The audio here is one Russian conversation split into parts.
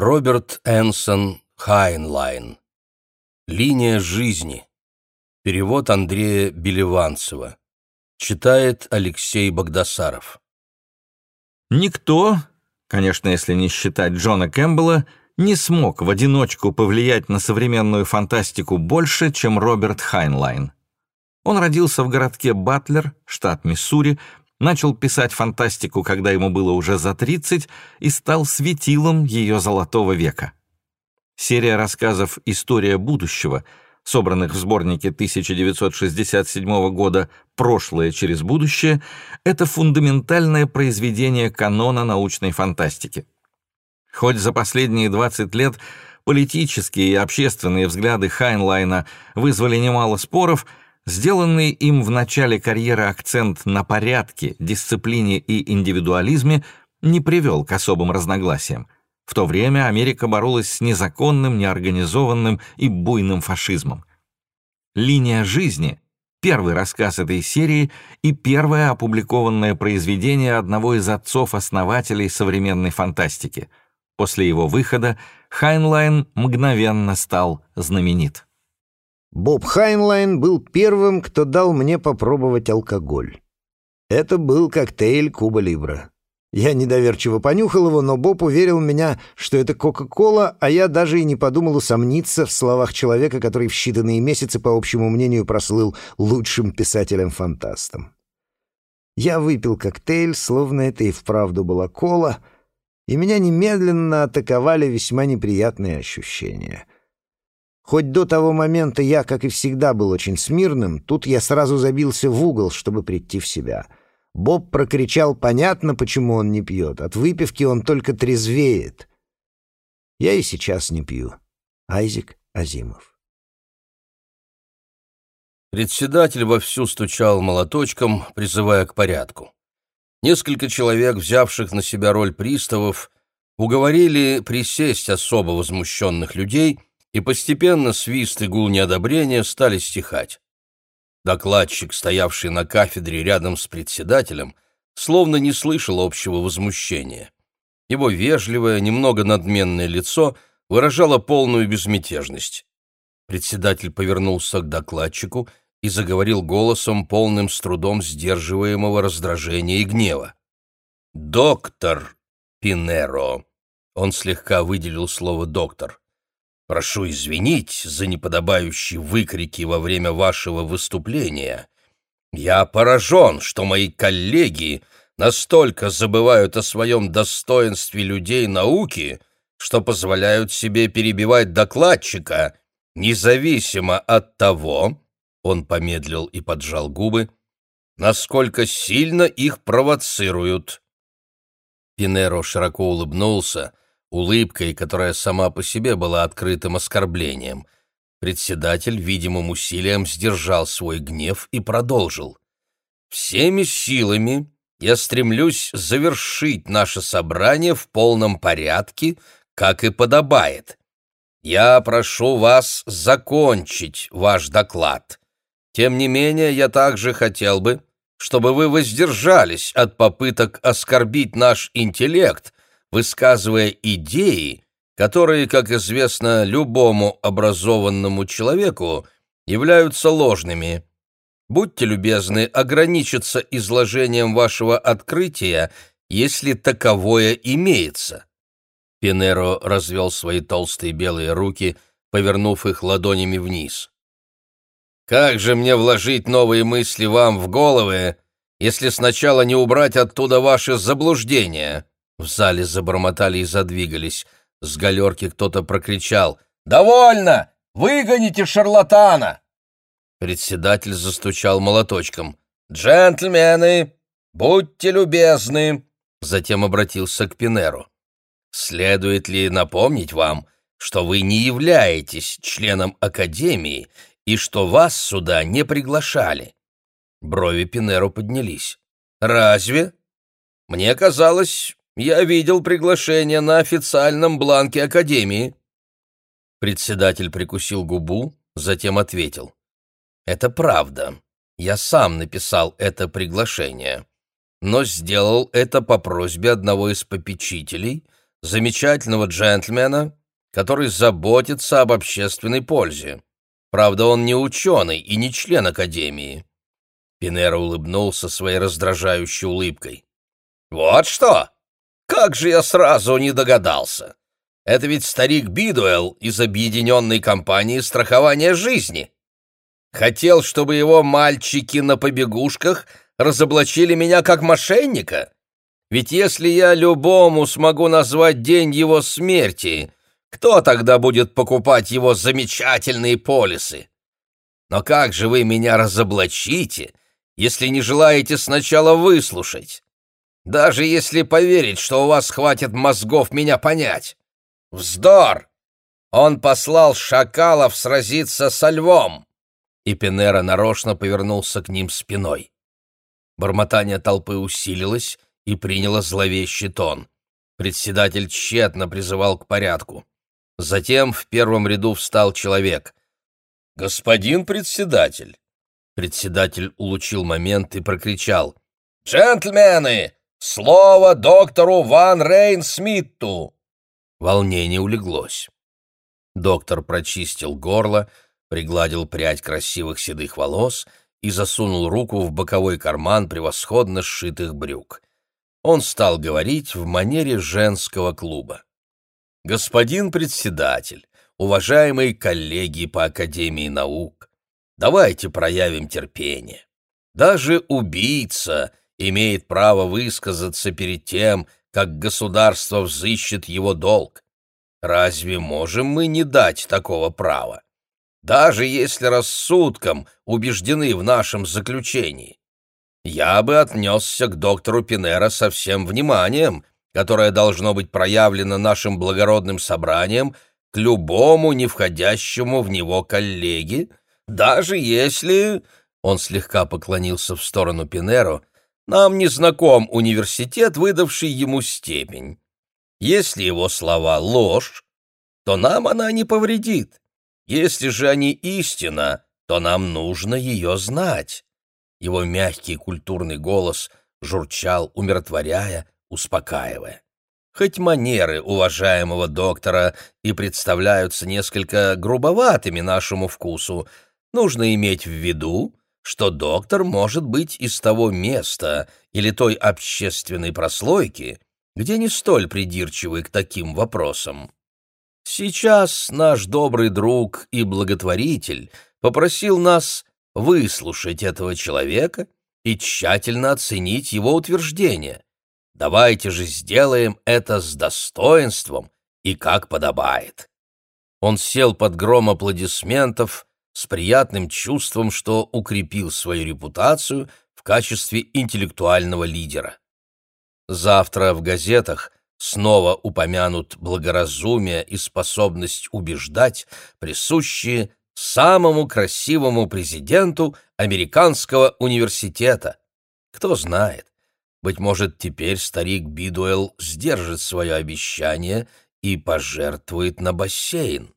Роберт Энсон Хайнлайн. Линия жизни. Перевод Андрея Белеванцева. Читает Алексей Богдасаров. Никто, конечно, если не считать Джона Кэмпбелла, не смог в одиночку повлиять на современную фантастику больше, чем Роберт Хайнлайн. Он родился в городке Батлер, штат Миссури, начал писать фантастику, когда ему было уже за 30, и стал светилом ее золотого века. Серия рассказов «История будущего», собранных в сборнике 1967 года «Прошлое через будущее», это фундаментальное произведение канона научной фантастики. Хоть за последние 20 лет политические и общественные взгляды Хайнлайна вызвали немало споров, сделанный им в начале карьеры акцент на порядке, дисциплине и индивидуализме не привел к особым разногласиям. В то время Америка боролась с незаконным, неорганизованным и буйным фашизмом. «Линия жизни» — первый рассказ этой серии и первое опубликованное произведение одного из отцов-основателей современной фантастики. После его выхода Хайнлайн мгновенно стал знаменит. Боб Хайнлайн был первым, кто дал мне попробовать алкоголь. Это был коктейль Куба Либра. Я недоверчиво понюхал его, но Боб уверил меня, что это Кока-Кола, а я даже и не подумал усомниться в словах человека, который в считанные месяцы, по общему мнению, прослыл лучшим писателем-фантастом. Я выпил коктейль, словно это и вправду была кола, и меня немедленно атаковали весьма неприятные ощущения. Хоть до того момента я, как и всегда, был очень смирным, тут я сразу забился в угол, чтобы прийти в себя — Боб прокричал понятно, почему он не пьет. От выпивки он только трезвеет. Я и сейчас не пью. Айзек Азимов. Председатель вовсю стучал молоточком, призывая к порядку. Несколько человек, взявших на себя роль приставов, уговорили присесть особо возмущенных людей, и постепенно свист и гул неодобрения стали стихать. Докладчик, стоявший на кафедре рядом с председателем, словно не слышал общего возмущения. Его вежливое, немного надменное лицо выражало полную безмятежность. Председатель повернулся к докладчику и заговорил голосом, полным с трудом сдерживаемого раздражения и гнева. «Доктор Пинеро!» Он слегка выделил слово «доктор». Прошу извинить за неподобающие выкрики во время вашего выступления. Я поражен, что мои коллеги настолько забывают о своем достоинстве людей науки, что позволяют себе перебивать докладчика, независимо от того, он помедлил и поджал губы, насколько сильно их провоцируют. Пинеро широко улыбнулся, улыбкой, которая сама по себе была открытым оскорблением. Председатель видимым усилием сдержал свой гнев и продолжил. «Всеми силами я стремлюсь завершить наше собрание в полном порядке, как и подобает. Я прошу вас закончить ваш доклад. Тем не менее, я также хотел бы, чтобы вы воздержались от попыток оскорбить наш интеллект, высказывая идеи, которые, как известно любому образованному человеку, являются ложными. Будьте любезны ограничиться изложением вашего открытия, если таковое имеется. Пинеро развел свои толстые белые руки, повернув их ладонями вниз. «Как же мне вложить новые мысли вам в головы, если сначала не убрать оттуда ваши заблуждения?» В зале забормотали и задвигались. С галерки кто-то прокричал «Довольно! Выгоните шарлатана!» Председатель застучал молоточком. «Джентльмены, будьте любезны!» Затем обратился к Пинеру. «Следует ли напомнить вам, что вы не являетесь членом Академии и что вас сюда не приглашали?» Брови Пинеру поднялись. «Разве? Мне казалось, я видел приглашение на официальном бланке Академии». Председатель прикусил губу, затем ответил. «Это правда. Я сам написал это приглашение, но сделал это по просьбе одного из попечителей, замечательного джентльмена, который заботится об общественной пользе. Правда, он не ученый и не член Академии. Пинеро улыбнулся своей раздражающей улыбкой. «Вот что! Как же я сразу не догадался! Это ведь старик Бидуэлл из объединенной компании страхования жизни. Хотел, чтобы его мальчики на побегушках разоблачили меня как мошенника. Ведь если я любому смогу назвать день его смерти, кто тогда будет покупать его замечательные полисы? Но как же вы меня разоблачите, если не желаете сначала выслушать? Даже если поверить, что у вас хватит мозгов меня понять. Вздор! Он послал шакалов сразиться со львом!» И Пенера нарочно повернулся к ним спиной. Бормотание толпы усилилось и приняло зловещий тон. Председатель тщетно призывал к порядку. Затем в первом ряду встал человек. «Господин председатель!» Председатель улучил момент и прокричал. «Джентльмены! Слово доктору Ван Рейн Смитту!» Волнение улеглось. Доктор прочистил горло, пригладил прядь красивых седых волос и засунул руку в боковой карман превосходно сшитых брюк. Он стал говорить в манере женского клуба. «Господин председатель, уважаемые коллеги по Академии наук, давайте проявим терпение. Даже убийца имеет право высказаться перед тем, как государство взыщет его долг. Разве можем мы не дать такого права? Даже если рассудком убеждены в нашем заключении. Я бы отнесся к доктору Пинера со всем вниманием, которое должно быть проявлено нашим благородным собранием к любому не входящему в него коллеге, даже если...» Он слегка поклонился в сторону Пинеро, нам не знаком университет, выдавший ему степень. Если его слова ложь, то нам она не повредит. Если же они истина, то нам нужно ее знать. Его мягкий культурный голос журчал, умиротворяя, успокаивая. Хоть манеры уважаемого доктора и представляются несколько грубоватыми нашему вкусу, нужно иметь в виду, что доктор может быть из того места или той общественной прослойки, где не столь придирчивы к таким вопросам. Сейчас наш добрый друг и благотворитель попросил нас выслушать этого человека и тщательно оценить его утверждение. Давайте же сделаем это с достоинством и как подобает. Он сел под гром аплодисментов, с приятным чувством, что укрепил свою репутацию в качестве интеллектуального лидера. Завтра в газетах снова упомянут благоразумие и способность убеждать, присущие самому красивому президенту американского университета. Кто знает, быть может, теперь старик Бидуэлл сдержит свое обещание и пожертвует на бассейн.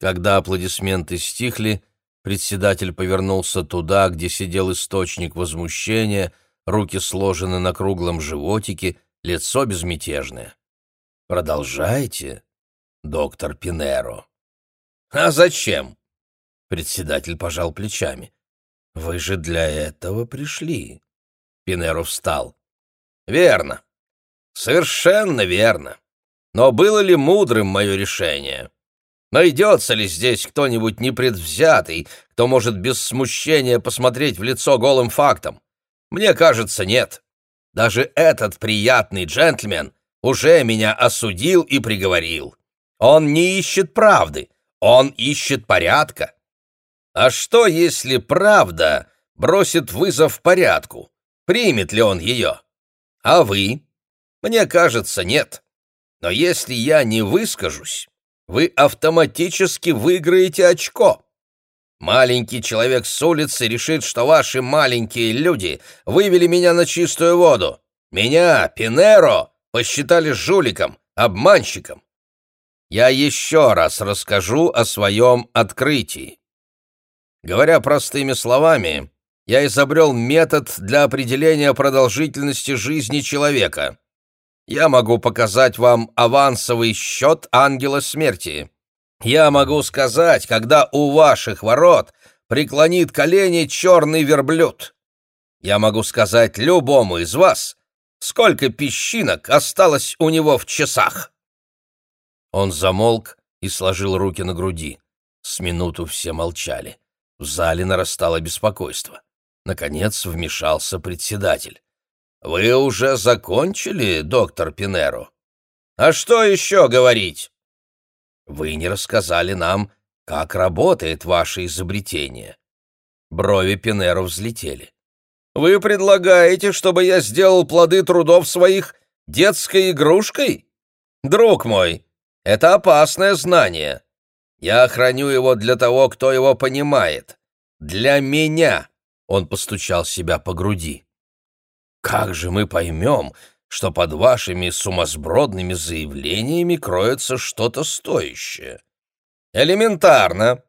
Когда аплодисменты стихли, председатель повернулся туда, где сидел источник возмущения, руки сложены на круглом животике, лицо безмятежное. «Продолжайте, доктор Пинеро». «А зачем?» Председатель пожал плечами. «Вы же для этого пришли». Пинеро встал. «Верно. Совершенно верно. Но было ли мудрым мое решение?» Найдется ли здесь кто-нибудь непредвзятый, кто может без смущения посмотреть в лицо голым фактом? Мне кажется, нет. Даже этот приятный джентльмен уже меня осудил и приговорил. Он не ищет правды, он ищет порядка. А что, если правда бросит вызов порядку? Примет ли он ее? А вы? Мне кажется, нет. Но если я не выскажусь, вы автоматически выиграете очко. Маленький человек с улицы решит, что ваши маленькие люди вывели меня на чистую воду. Меня, Пинеро, посчитали жуликом, обманщиком. Я еще раз расскажу о своем открытии. Говоря простыми словами, я изобрел метод для определения продолжительности жизни человека. Я могу показать вам авансовый счет ангела смерти. Я могу сказать, когда у ваших ворот преклонит колени черный верблюд. Я могу сказать любому из вас, сколько песчинок осталось у него в часах. Он замолк и сложил руки на груди. С минуту все молчали. В зале нарастало беспокойство. Наконец вмешался председатель. «Вы уже закончили, доктор Пинеро? А что еще говорить?» «Вы не рассказали нам, как работает ваше изобретение». Брови Пинеро взлетели. «Вы предлагаете, чтобы я сделал плоды трудов своих детской игрушкой? Друг мой, это опасное знание. Я храню его для того, кто его понимает. Для меня!» Он постучал себя по груди. «Как же мы поймем, что под вашими сумасбродными заявлениями кроется что-то стоящее?» «Элементарно.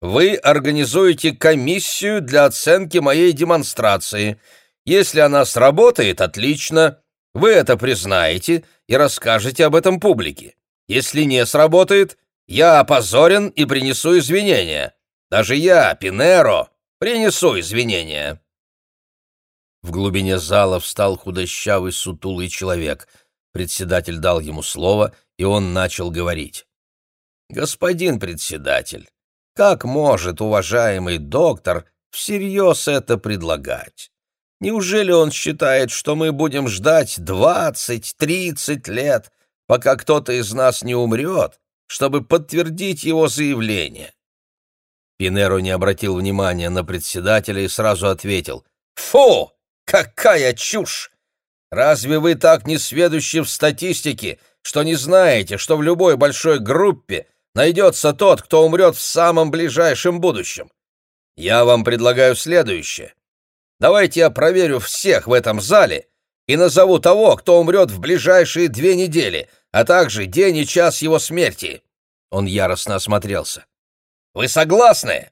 Вы организуете комиссию для оценки моей демонстрации. Если она сработает, отлично. Вы это признаете и расскажете об этом публике. Если не сработает, я опозорен и принесу извинения. Даже я, Пинеро, принесу извинения». В глубине зала встал худощавый сутулый человек. Председатель дал ему слово, и он начал говорить. «Господин председатель, как может уважаемый доктор всерьез это предлагать? Неужели он считает, что мы будем ждать двадцать-тридцать лет, пока кто-то из нас не умрет, чтобы подтвердить его заявление?» Пинеро не обратил внимания на председателя и сразу ответил. «Фу! Какая чушь! Разве вы так не сведущи в статистике, что не знаете, что в любой большой группе найдется тот, кто умрет в самом ближайшем будущем. Я вам предлагаю следующее. Давайте я проверю всех в этом зале и назову того, кто умрет в ближайшие две недели, а также день и час его смерти». Он яростно осмотрелся. «Вы согласны?»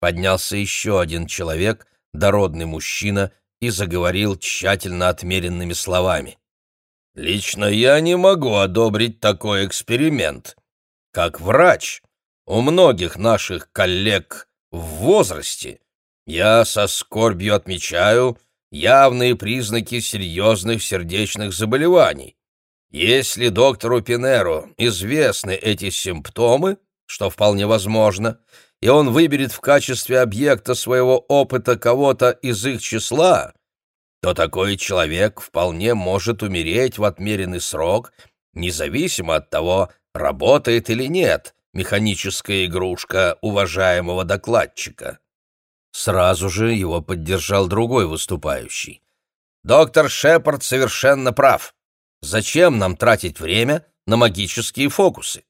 Поднялся еще один человек, дородный мужчина, и заговорил тщательно отмеренными словами. «Лично я не могу одобрить такой эксперимент. Как врач, у многих наших коллег в возрасте я со скорбью отмечаю явные признаки серьезных сердечных заболеваний. Если доктору Пинеру известны эти симптомы, что вполне возможно, и он выберет в качестве объекта своего опыта кого-то из их числа, то такой человек вполне может умереть в отмеренный срок, независимо от того, работает или нет механическая игрушка уважаемого докладчика. Сразу же его поддержал другой выступающий. «Доктор Шепард совершенно прав. Зачем нам тратить время на магические фокусы?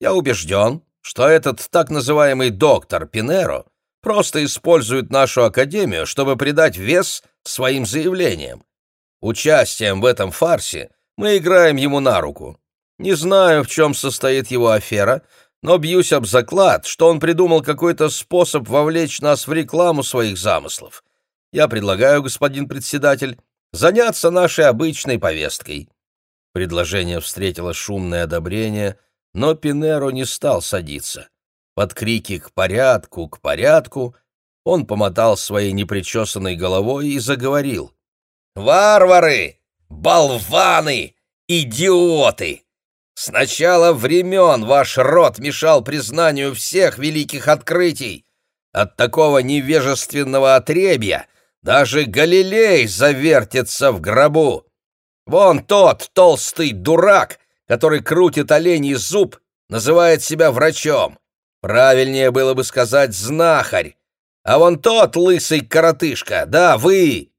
Я убежден, что этот так называемый доктор Пинеро просто использует нашу академию, чтобы придать вес своим заявлениям. Участием в этом фарсе мы играем ему на руку. Не знаю, в чем состоит его афера, но бьюсь об заклад, что он придумал какой-то способ вовлечь нас в рекламу своих замыслов. Я предлагаю, господин председатель, заняться нашей обычной повесткой». Предложение встретило шумное одобрение, но Пинеро не стал садиться. Под крики «к порядку, к порядку» он помотал своей непричесанной головой и заговорил. «Варвары! Болваны! Идиоты! С начала времен ваш род мешал признанию всех великих открытий. От такого невежественного отребья даже Галилей завертится в гробу. Вон тот толстый дурак, который крутит оленей зуб, называет себя врачом. Правильнее было бы сказать «знахарь». А вон тот лысый коротышка, да, вы,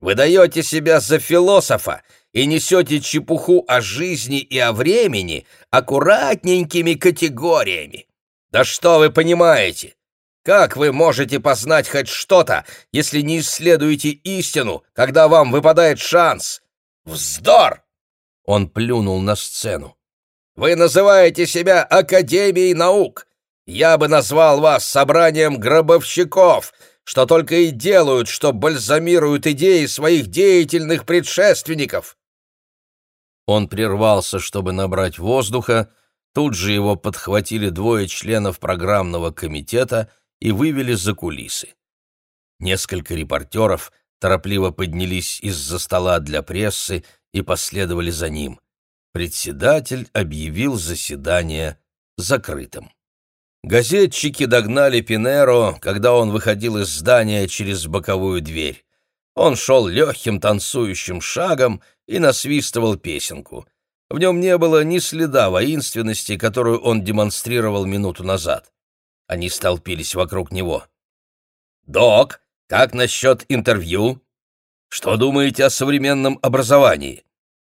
вы даете себя за философа и несете чепуху о жизни и о времени аккуратненькими категориями. Да что вы понимаете? Как вы можете познать хоть что-то, если не исследуете истину, когда вам выпадает шанс? Вздор! Он плюнул на сцену. Вы называете себя Академией наук. Я бы назвал вас собранием гробовщиков, что только и делают, что бальзамируют идеи своих деятельных предшественников. Он прервался, чтобы набрать воздуха, тут же его подхватили двое членов программного комитета и вывели за кулисы. Несколько репортеров торопливо поднялись из-за стола для прессы и последовали за ним. Председатель объявил заседание закрытым. Газетчики догнали Пинеро, когда он выходил из здания через боковую дверь. Он шел легким танцующим шагом и насвистывал песенку. В нем не было ни следа воинственности, которую он демонстрировал минуту назад. Они столпились вокруг него. «Док, как насчет интервью? Что думаете о современном образовании?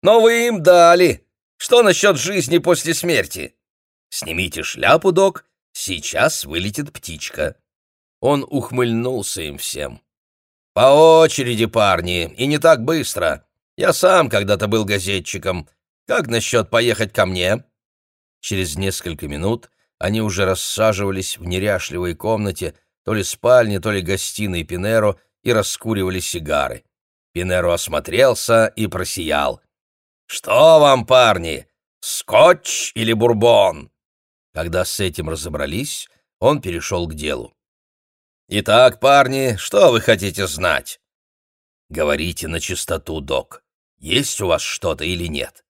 Но вы им дали. Что насчет жизни после смерти? Снимите шляпу, док, сейчас вылетит птичка». Он ухмыльнулся им всем. «По очереди, парни, и не так быстро. Я сам когда-то был газетчиком. Как насчет поехать ко мне?» Через несколько минут они уже рассаживались в неряшливой комнате, то ли спальне, то ли гостиной Пинеро, и раскуривали сигары. Пинеро осмотрелся и просиял. «Что вам, парни, скотч или бурбон?» Когда с этим разобрались, он перешел к делу. «Итак, парни, что вы хотите знать?» «Говорите на чистоту, док. Есть у вас что-то или нет?»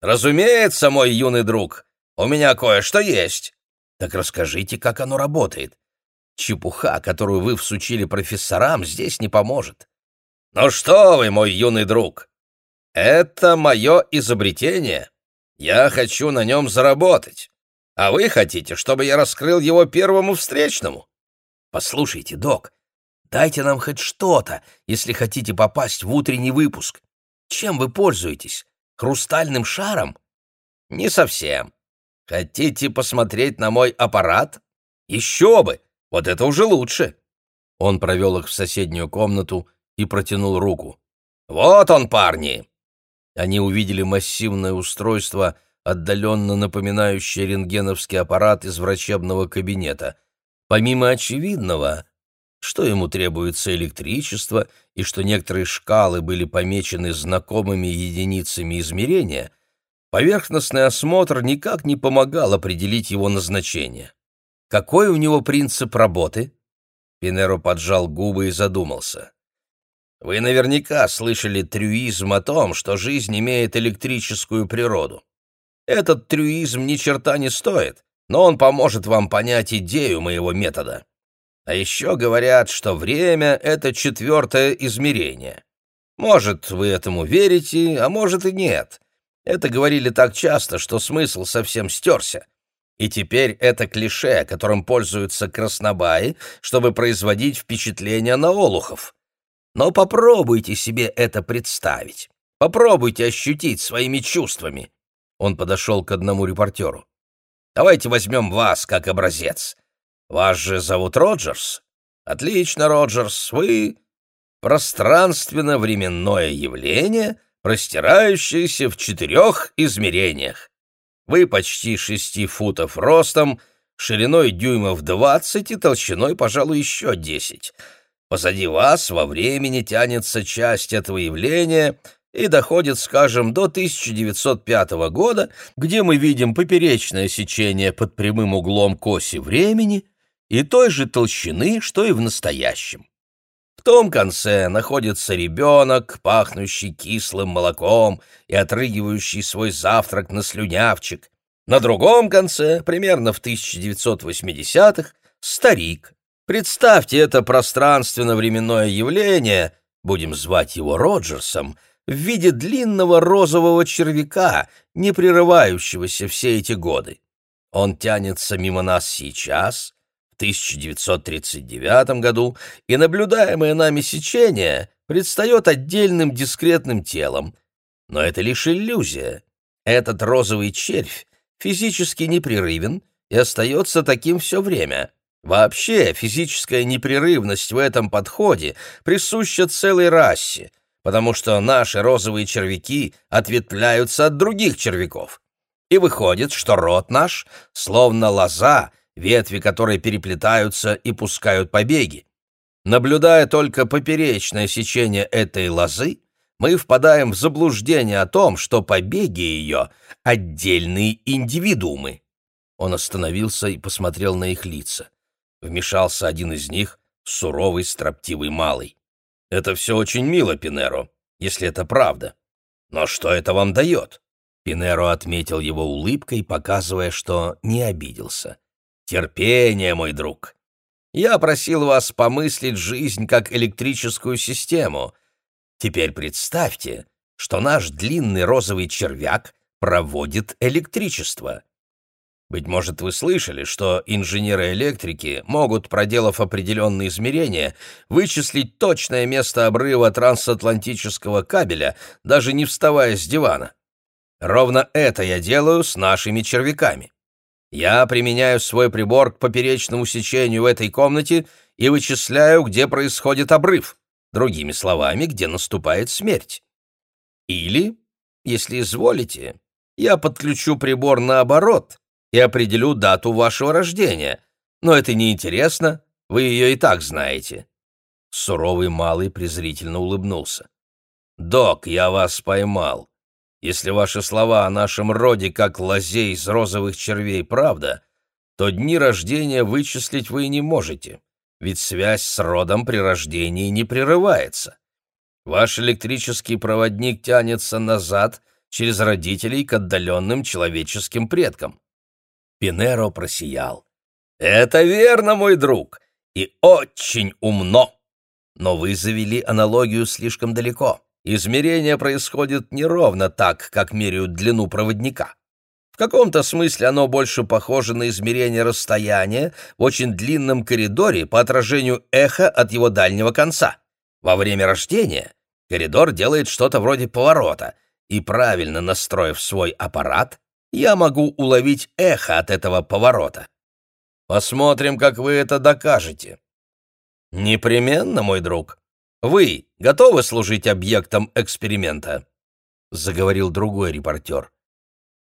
«Разумеется, мой юный друг. У меня кое-что есть». «Так расскажите, как оно работает. Чепуха, которую вы всучили профессорам, здесь не поможет. «Ну что вы, мой юный друг! Это мое изобретение. Я хочу на нем заработать. А вы хотите, чтобы я раскрыл его первому встречному? Послушайте, док, дайте нам хоть что-то, если хотите попасть в утренний выпуск. Чем вы пользуетесь? Хрустальным шаром? Не совсем. Хотите посмотреть на мой аппарат? Еще бы! Вот это уже лучше. Он провел их в соседнюю комнату и протянул руку. Вот он, парни. Они увидели массивное устройство, отдаленно напоминающее рентгеновский аппарат из врачебного кабинета. Помимо очевидного, что ему требуется электричество и что некоторые шкалы были помечены знакомыми единицами измерения, поверхностный осмотр никак не помогал определить его назначение. Какой у него принцип работы? Пинеро поджал губы и задумался. Вы наверняка слышали трюизм о том, что жизнь имеет электрическую природу. Этот трюизм ни черта не стоит, но он поможет вам понять идею моего метода. А еще говорят, что время — это четвертое измерение. Может, вы этому верите, а может и нет. Это говорили так часто, что смысл совсем стерся. И теперь это клише, которым пользуются краснобаи, чтобы производить впечатление на олухов. Но попробуйте себе это представить. Попробуйте ощутить своими чувствами. Он подошел к одному репортеру. Давайте возьмем вас как образец. Вас же зовут Роджерс? Отлично, Роджерс. Вы пространственно-временное явление, простирающееся в четырех измерениях. Вы почти шести футов ростом, шириной дюймов двадцать и толщиной, пожалуй, еще десять. Позади вас во времени тянется часть этого явления и доходит, скажем, до 1905 года, где мы видим поперечное сечение под прямым углом к оси времени и той же толщины, что и в настоящем. В том конце находится ребенок, пахнущий кислым молоком и отрыгивающий свой завтрак на слюнявчик. На другом конце, примерно в 1980-х, старик. Представьте это пространственно-временное явление, будем звать его Роджерсом, в виде длинного розового червяка, не прерывающегося все эти годы. Он тянется мимо нас сейчас, 1939 году, и наблюдаемое нами сечение предстает отдельным дискретным телом. Но это лишь иллюзия. Этот розовый червь физически непрерывен и остается таким все время. Вообще, физическая непрерывность в этом подходе присуща целой расе, потому что наши розовые червяки ответвляются от других червяков. И выходит, что рот наш, словно лоза, ветви которой переплетаются и пускают побеги. Наблюдая только поперечное сечение этой лозы, мы впадаем в заблуждение о том, что побеги ее — отдельные индивидуумы. Он остановился и посмотрел на их лица. Вмешался один из них, суровый, строптивый малый. «Это все очень мило, Пинеро, если это правда. Но что это вам дает?» Пинеро отметил его улыбкой, показывая, что не обиделся. «Терпение, мой друг. Я просил вас помыслить жизнь как электрическую систему. Теперь представьте, что наш длинный розовый червяк проводит электричество. Быть может, вы слышали, что инженеры-электрики могут, проделав определенные измерения, вычислить точное место обрыва трансатлантического кабеля, даже не вставая с дивана. Ровно это я делаю с нашими червяками. Я применяю свой прибор к поперечному сечению в этой комнате и вычисляю, где происходит обрыв, другими словами, где наступает смерть. Или, если изволите, я подключу прибор наоборот и определю дату вашего рождения, но это неинтересно, вы ее и так знаете». Суровый малый презрительно улыбнулся. «Док, я вас поймал. Если ваши слова о нашем роде как лозей из розовых червей правда, то дни рождения вычислить вы не можете, ведь связь с родом при рождении не прерывается. Ваш электрический проводник тянется назад через родителей к отдаленным человеческим предкам. Пинеро просиял. «Это верно, мой друг, и очень умно. Но вы завели аналогию слишком далеко. Измерение происходит не ровно так, как меряют длину проводника. В каком-то смысле оно больше похоже на измерение расстояния в очень длинном коридоре по отражению эха от его дальнего конца. Во время рождения коридор делает что-то вроде поворота, и правильно настроив свой аппарат, я могу уловить эхо от этого поворота. Посмотрим, как вы это докажете. Непременно, мой друг. Вы готовы служить объектом эксперимента?» — заговорил другой репортер.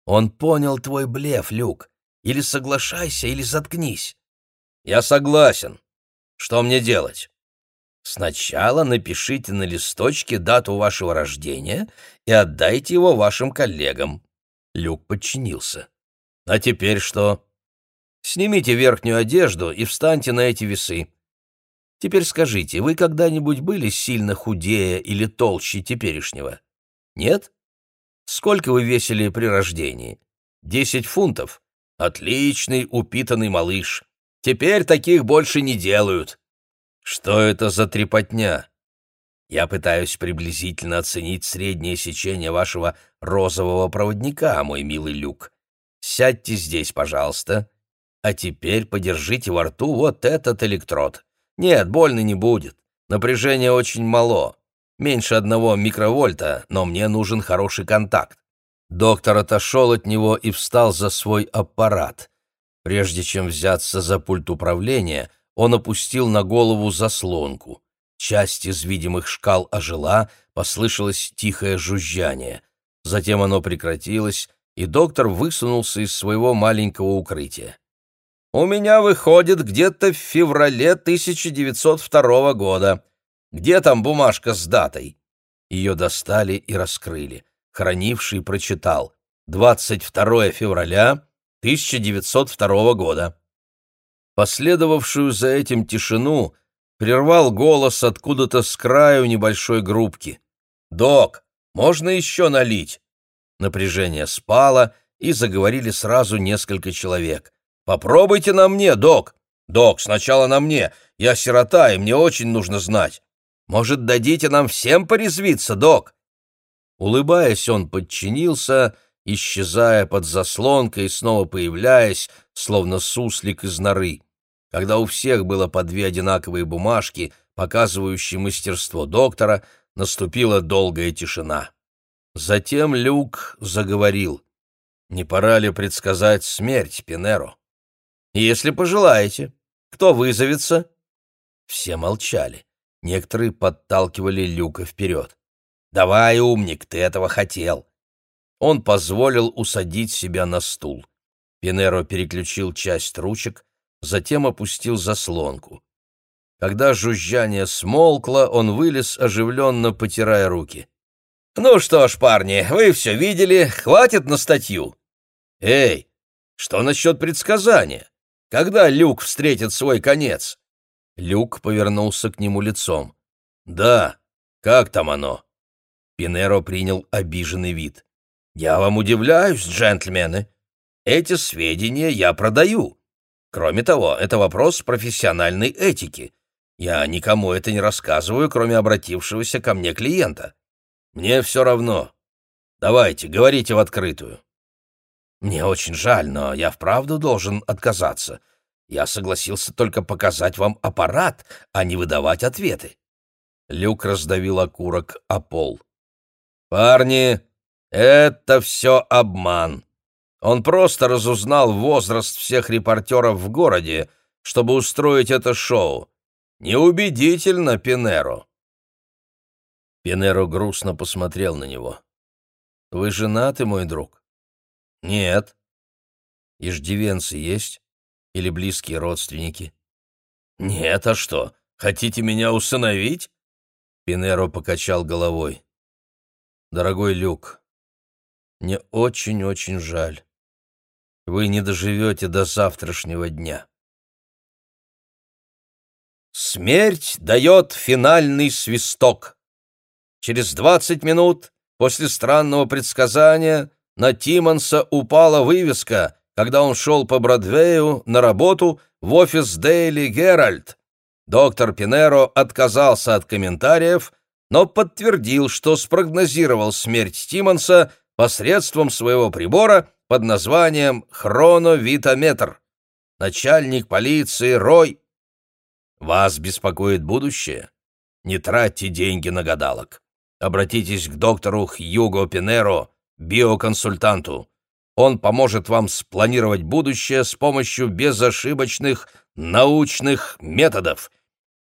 «Он понял твой блеф, Люк. Или соглашайся, или заткнись». «Я согласен. Что мне делать?» «Сначала напишите на листочке дату вашего рождения и отдайте его вашим коллегам». Люк подчинился. «А теперь что?» «Снимите верхнюю одежду и встаньте на эти весы. Теперь скажите, вы когда-нибудь были сильно худее или толще теперешнего? Нет? Сколько вы весили при рождении? Десять фунтов. Отличный упитанный малыш. Теперь таких больше не делают. Что это за трепотня? Я пытаюсь приблизительно оценить среднее сечение вашего розового проводника, мой милый Люк. Сядьте здесь, пожалуйста. А теперь подержите во рту вот этот электрод. Нет, больно не будет. Напряжение очень мало. Меньше одного микровольта, но мне нужен хороший контакт. Доктор отошел от него и встал за свой аппарат. Прежде чем взяться за пульт управления, он опустил на голову заслонку. Часть из видимых шкал ожила, послышалось тихое жужжание. Затем оно прекратилось, и доктор высунулся из своего маленького укрытия. У меня выходит где-то в феврале 1902 года. Где там бумажка с датой?» Ее достали и раскрыли. Хранивший прочитал. 22 февраля 1902 года. Последовавшую за этим тишину прервал голос откуда-то с краю небольшой группки. «Док, можно еще налить?» Напряжение спало, и заговорили сразу несколько человек. Попробуйте на мне, док. Док, сначала на мне. Я сирота, и мне очень нужно знать. Может, дадите нам всем порезвиться, док?» Улыбаясь, он подчинился, исчезая под заслонкой и снова появляясь, словно суслик из норы. Когда у всех было по две одинаковые бумажки, показывающие мастерство доктора, наступила долгая тишина. Затем Люк заговорил. «Не пора ли предсказать смерть Пинеро?» «Если пожелаете. Кто вызовется?» Все молчали. Некоторые подталкивали Люка вперед. «Давай, умник, ты этого хотел!» Он позволил усадить себя на стул. Пинеро переключил часть ручек, затем опустил заслонку. Когда жужжание смолкло, он вылез, оживленно потирая руки. Ну что ж, парни, вы все видели, хватит на статью. Эй, что насчет предсказания? Когда Люк встретит свой конец? Люк повернулся к нему лицом. Да, как там оно? Пинеро принял обиженный вид. Я вам удивляюсь, джентльмены. Эти сведения я продаю. Кроме того, это вопрос профессиональной этики. Я никому это не рассказываю, кроме обратившегося ко мне клиента. Мне все равно. Давайте, говорите в открытую. Мне очень жаль, но я вправду должен отказаться. Я согласился только показать вам аппарат, а не выдавать ответы. Люк раздавил окурок о пол. Парни, это все обман. Он просто разузнал возраст всех репортеров в городе, чтобы устроить это шоу. Неубедительно, Пинеро. Пинеро грустно посмотрел на него. «Вы женаты, мой друг?» «Нет». «Иждивенцы есть? Или близкие родственники?» «Нет, а что, хотите меня усыновить?» Пинеро покачал головой. «Дорогой Люк, мне очень-очень жаль. Вы не доживете до завтрашнего дня». Смерть дает финальный свисток. Через двадцать минут после странного предсказания на Тимонса упала вывеска, когда он шел по Бродвею на работу в офис Дейли Геральт. Доктор Пинеро отказался от комментариев, но подтвердил, что спрогнозировал смерть Тимонса посредством своего прибора под названием хроновитометр. Начальник полиции Рой. Вас беспокоит будущее? Не тратьте деньги на гадалок. Обратитесь к доктору Хьюго Пинеро, биоконсультанту. Он поможет вам спланировать будущее с помощью безошибочных научных методов.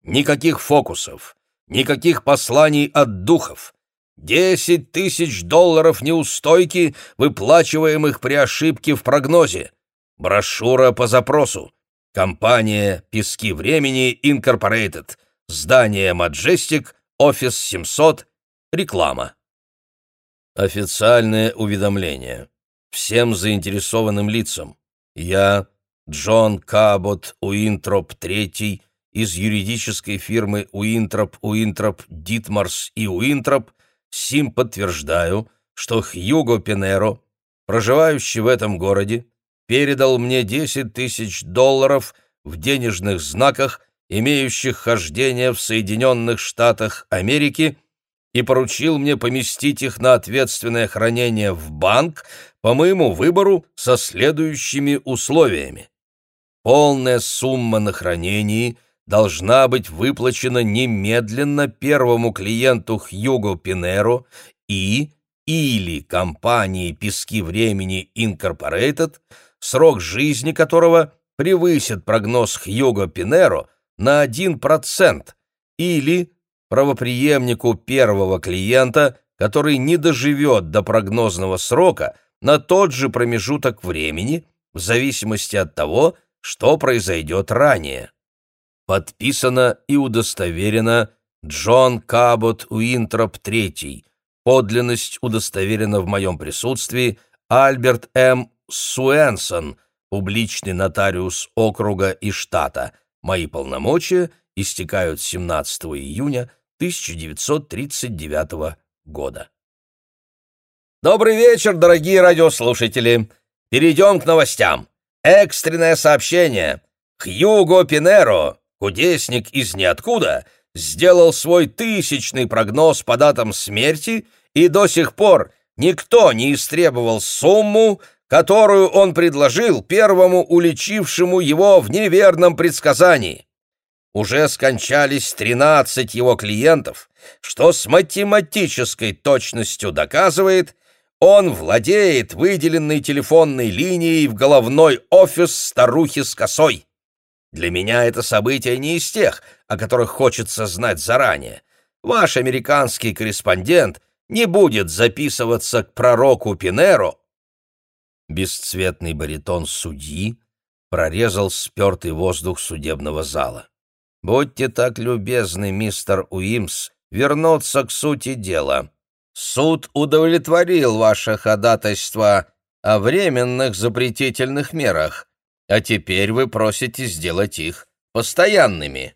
Никаких фокусов, никаких посланий от духов. Десять тысяч долларов неустойки, выплачиваемых при ошибке в прогнозе. Брошюра по запросу. Компания «Пески времени Инкорпорейтед». Здание «Маджестик», офис 700, Реклама. Официальное уведомление. Всем заинтересованным лицам. Я, Джон Кабот Уинтроп III, из юридической фирмы Уинтроп, Уинтроп, Дитмарс и Уинтроп, сим подтверждаю, что Хьюго Пинеро, проживающий в этом городе, передал мне 10 тысяч долларов в денежных знаках, имеющих хождение в Соединенных Штатах Америки, и поручил мне поместить их на ответственное хранение в банк по моему выбору со следующими условиями. Полная сумма на хранении должна быть выплачена немедленно первому клиенту Хьюго Пинеро и или компании «Пески времени Инкорпорейтед», срок жизни которого превысит прогноз Хьюго Пинеро на 1%, или правоприемнику первого клиента, который не доживет до прогнозного срока на тот же промежуток времени, в зависимости от того, что произойдет ранее. Подписано и удостоверено Джон Кабот Уинтроп III. Подлинность удостоверена в моем присутствии Альберт М. Суэнсон, публичный нотариус округа и штата. Мои полномочия истекают 17 июня 1939 года. Добрый вечер, дорогие радиослушатели. Перейдем к новостям. Экстренное сообщение. Хьюго Пинеро, кудесник из ниоткуда, сделал свой тысячный прогноз по датам смерти, и до сих пор никто не истребовал сумму, которую он предложил первому уличившему его в неверном предсказании уже скончались 13 его клиентов, что с математической точностью доказывает, он владеет выделенной телефонной линией в головной офис старухи с косой. Для меня это событие не из тех, о которых хочется знать заранее. Ваш американский корреспондент не будет записываться к пророку Пинеро. Бесцветный баритон судьи прорезал спертый воздух судебного зала. «Будьте так любезны, мистер Уимс, вернуться к сути дела. суд удовлетворил ваше ходатайство о временных запретительных мерах, а теперь вы просите сделать их постоянными.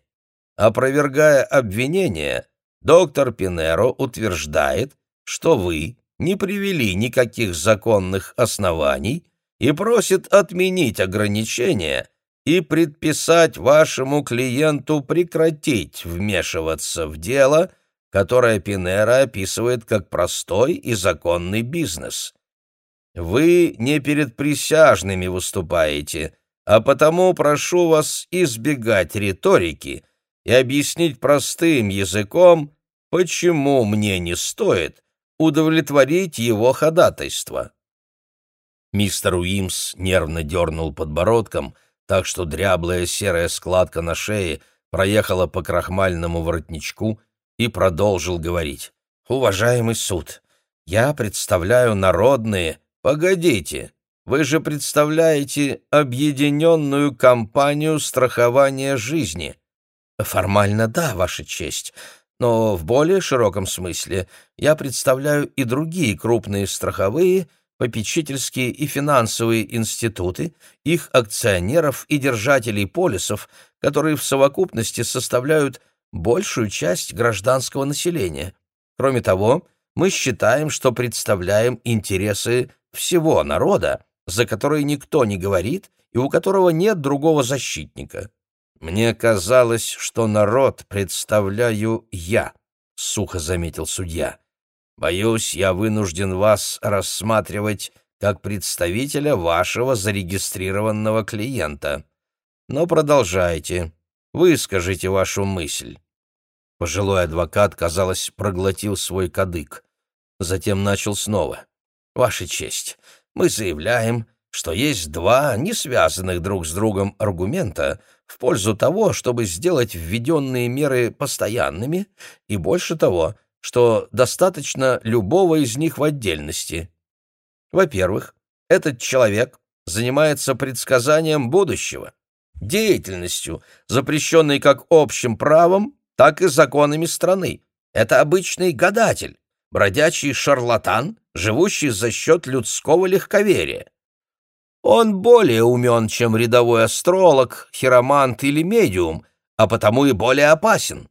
Опровергая обвинение, доктор Пинеро утверждает, что вы не привели никаких законных оснований и просит отменить ограничения и предписать вашему клиенту прекратить вмешиваться в дело, которое Пинера описывает как простой и законный бизнес. Вы не перед присяжными выступаете, а потому прошу вас избегать риторики и объяснить простым языком, почему мне не стоит удовлетворить его ходатайство. Мистер Уимс нервно дернул подбородком, так что дряблая серая складка на шее проехала по крахмальному воротничку и продолжил говорить. «Уважаемый суд, я представляю народные...» «Погодите, вы же представляете объединенную компанию страхования жизни». «Формально да, Ваша честь, но в более широком смысле я представляю и другие крупные страховые, попечительские и финансовые институты, их акционеров и держателей полисов, которые в совокупности составляют большую часть гражданского населения. Кроме того, мы считаем, что представляем интересы всего народа, за который никто не говорит и у которого нет другого защитника. «Мне казалось, что народ представляю я», — сухо заметил судья. «Боюсь, я вынужден вас рассматривать как представителя вашего зарегистрированного клиента. Но продолжайте, выскажите вашу мысль». Пожилой адвокат, казалось, проглотил свой кадык. Затем начал снова. «Ваша честь, мы заявляем, что есть два не связанных друг с другом аргумента в пользу того, чтобы сделать введенные меры постоянными, и больше того, что достаточно любого из них в отдельности. Во-первых, этот человек занимается предсказанием будущего, деятельностью, запрещенной как общим правом, так и законами страны. Это обычный гадатель, бродячий шарлатан, живущий за счет людского легковерия. Он более умен, чем рядовой астролог, хиромант или медиум, а потому и более опасен.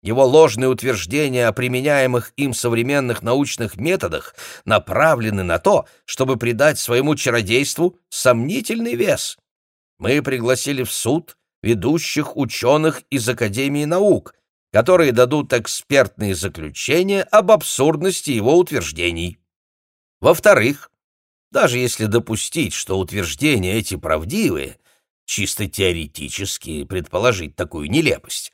Его ложные утверждения о применяемых им современных научных методах направлены на то, чтобы придать своему чародейству сомнительный вес. Мы пригласили в суд ведущих ученых из Академии наук, которые дадут экспертные заключения об абсурдности его утверждений. Во-вторых, даже если допустить, что утверждения эти правдивые, чисто теоретически предположить такую нелепость,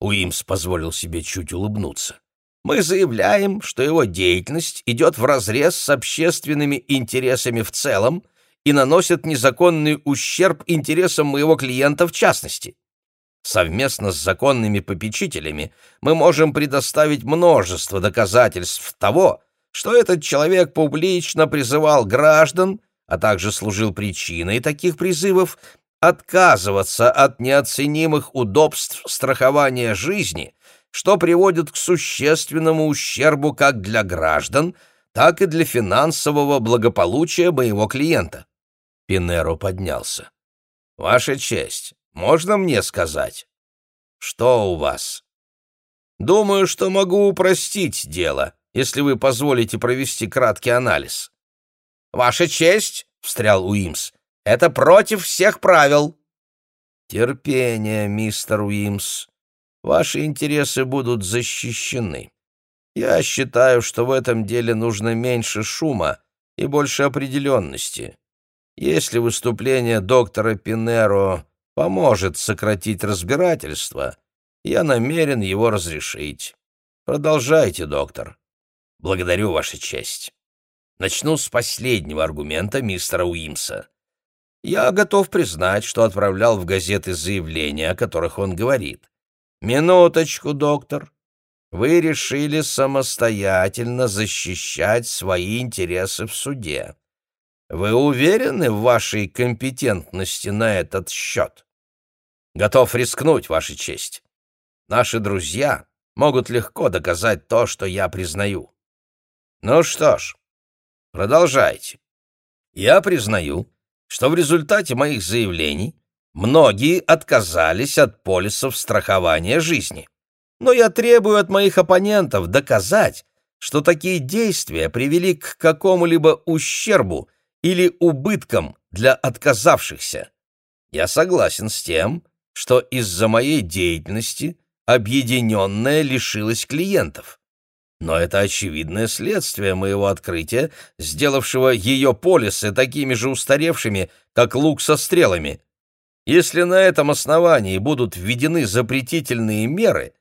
Уимс позволил себе чуть улыбнуться. Мы заявляем, что его деятельность идет вразрез с общественными интересами в целом и наносит незаконный ущерб интересам моего клиента в частности. Совместно с законными попечителями мы можем предоставить множество доказательств того, что этот человек публично призывал граждан, а также служил причиной таких призывов, отказываться от неоценимых удобств страхования жизни, что приводит к существенному ущербу как для граждан, так и для финансового благополучия моего клиента. Пинеро поднялся. «Ваша честь, можно мне сказать?» «Что у вас?» «Думаю, что могу упростить дело, если вы позволите провести краткий анализ». «Ваша честь», — встрял Уимс, — «это против всех правил». «Терпение, мистер Уимс. Ваши интересы будут защищены. Я считаю, что в этом деле нужно меньше шума и больше определенности. Если выступление доктора Пинеро поможет сократить разбирательство, я намерен его разрешить. Продолжайте, доктор. Благодарю, Ваша честь. Начну с последнего аргумента мистера Уимса. Я готов признать, что отправлял в газеты заявления, о которых он говорит. Минуточку, доктор. Вы решили самостоятельно защищать свои интересы в суде. Вы уверены в вашей компетентности на этот счет? Готов рискнуть, Ваша честь. Наши друзья могут легко доказать то, что я признаю. Ну что ж, продолжайте. Я признаю, что в результате моих заявлений многие отказались от полисов страхования жизни. Но я требую от моих оппонентов доказать, что такие действия привели к какому-либо ущербу или убыткам для отказавшихся. Я согласен с тем, что из-за моей деятельности объединенная лишилась клиентов. Но это очевидное следствие моего открытия, сделавшего ее полисы такими же устаревшими, как лук со стрелами. Если на этом основании будут введены запретительные меры,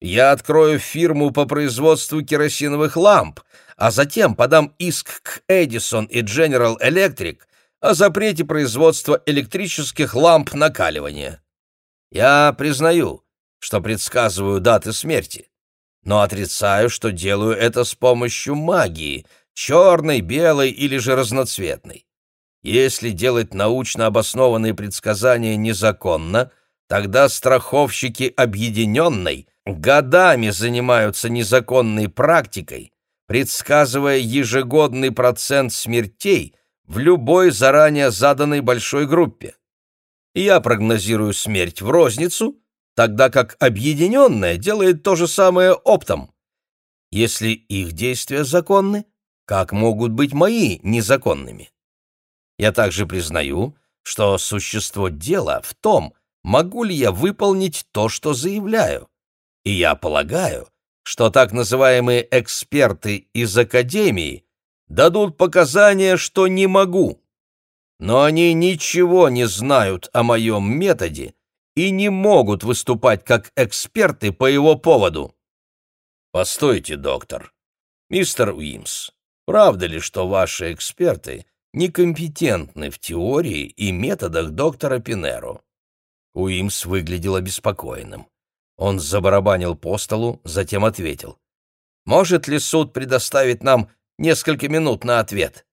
я открою фирму по производству керосиновых ламп, а затем подам иск к Эдисон и General Electric о запрете производства электрических ламп накаливания. Я признаю, что предсказываю даты смерти но отрицаю, что делаю это с помощью магии, черной, белой или же разноцветной. Если делать научно обоснованные предсказания незаконно, тогда страховщики объединенной годами занимаются незаконной практикой, предсказывая ежегодный процент смертей в любой заранее заданной большой группе. Я прогнозирую смерть в розницу – тогда как объединенная делает то же самое оптом. Если их действия законны, как могут быть мои незаконными? Я также признаю, что существо дела в том, могу ли я выполнить то, что заявляю. И я полагаю, что так называемые эксперты из Академии дадут показания, что не могу. Но они ничего не знают о моем методе, и не могут выступать как эксперты по его поводу. Постойте, доктор. Мистер Уимс, правда ли, что ваши эксперты некомпетентны в теории и методах доктора Пинеро? Уимс выглядел обеспокоенным. Он забарабанил по столу, затем ответил. «Может ли суд предоставить нам несколько минут на ответ?»